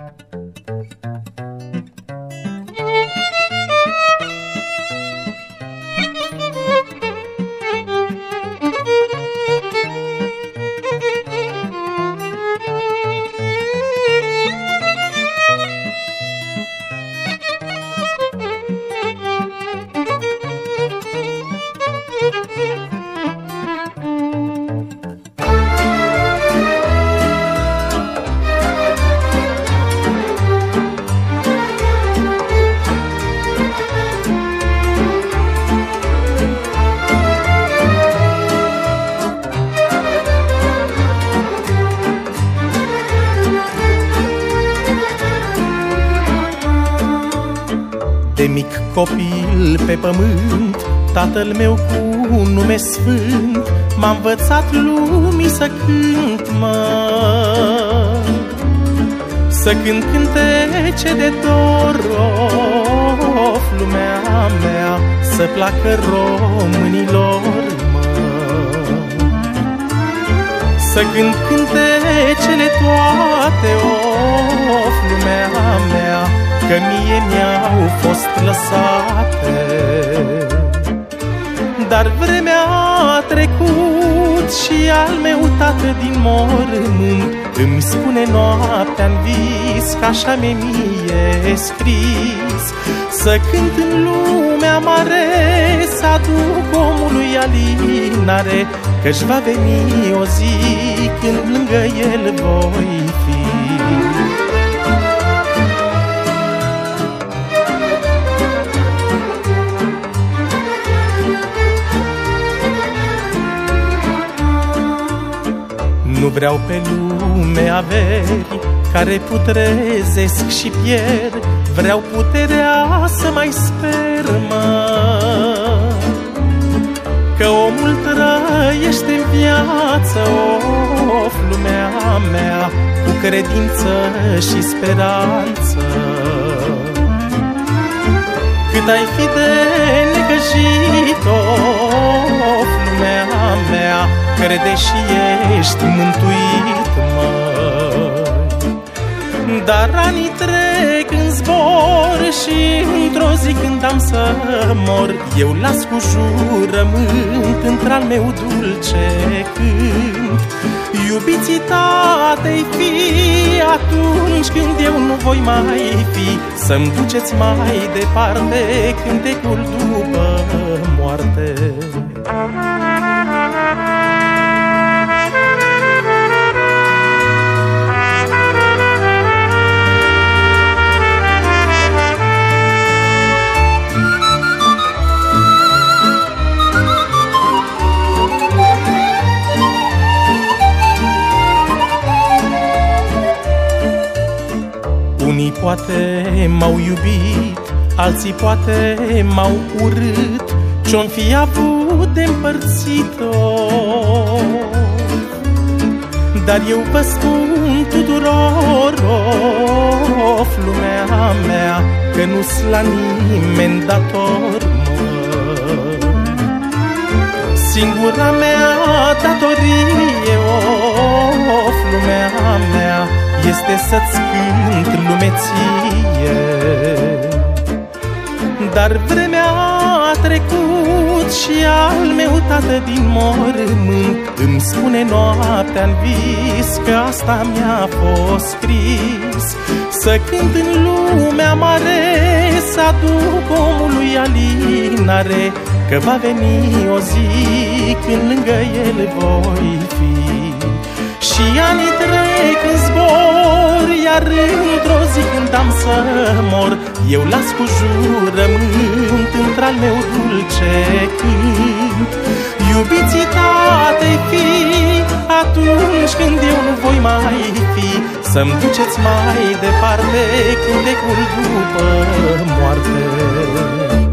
Música De mic copil pe pământ Tatăl meu cu nume sfânt M-a învățat lumii să cânt, mă. Să cânt cântece de dor Of, lumea mea Să placă românilor, mă. Să cânt cântecele toate Of, lumea mea Că mie mi-au fost lăsate. Dar vremea a trecut Și al meu tată din mormânt Îmi spune noaptea-n vis Că așa mi mie scris. Să cânt în lumea mare Să aduc omului alinare Că-și va veni o zi Când lângă el voi fi Nu vreau pe lume averi care putrezesc și pierd. Vreau puterea să mai sper, mă. Că omul trăiește în viață, of, lumea mea Cu credință și speranță. Cât ai fi de necăjit, of, lumea mea Crede și ești mântuit, măi. Dar anii trec în zbor Și într-o zi când am să mor Eu las cu jurământ Într-al meu dulce cânt. Iubiții tatei fi Atunci când eu nu voi mai fi Să-mi duceți mai departe Cântecul după moarte. Unii poate m-au iubit, alții poate m-au urât Ce-om fi avut de împărțit-o. Dar eu vă spun tuturor, of, lumea mea Că nu-s la nimeni dator, mă. Singura mea datorie, of, lumea mea este să-ți cânt lumeție Dar vremea a trecut și al meu tată din mormânt Îmi spune noaptea-n vis că asta mi-a fost scris. Să cânt în lumea mare, să aduc omului alinare Că va veni o zi când lângă el voi fi. Și anii trec în zbor Iar într-o zi când am să mor. Eu las cu jurământ Într-al meu dulce cânt Iubiții tatei fi Atunci când eu nu voi mai fi Să-mi duceți mai departe Cântecul după moarte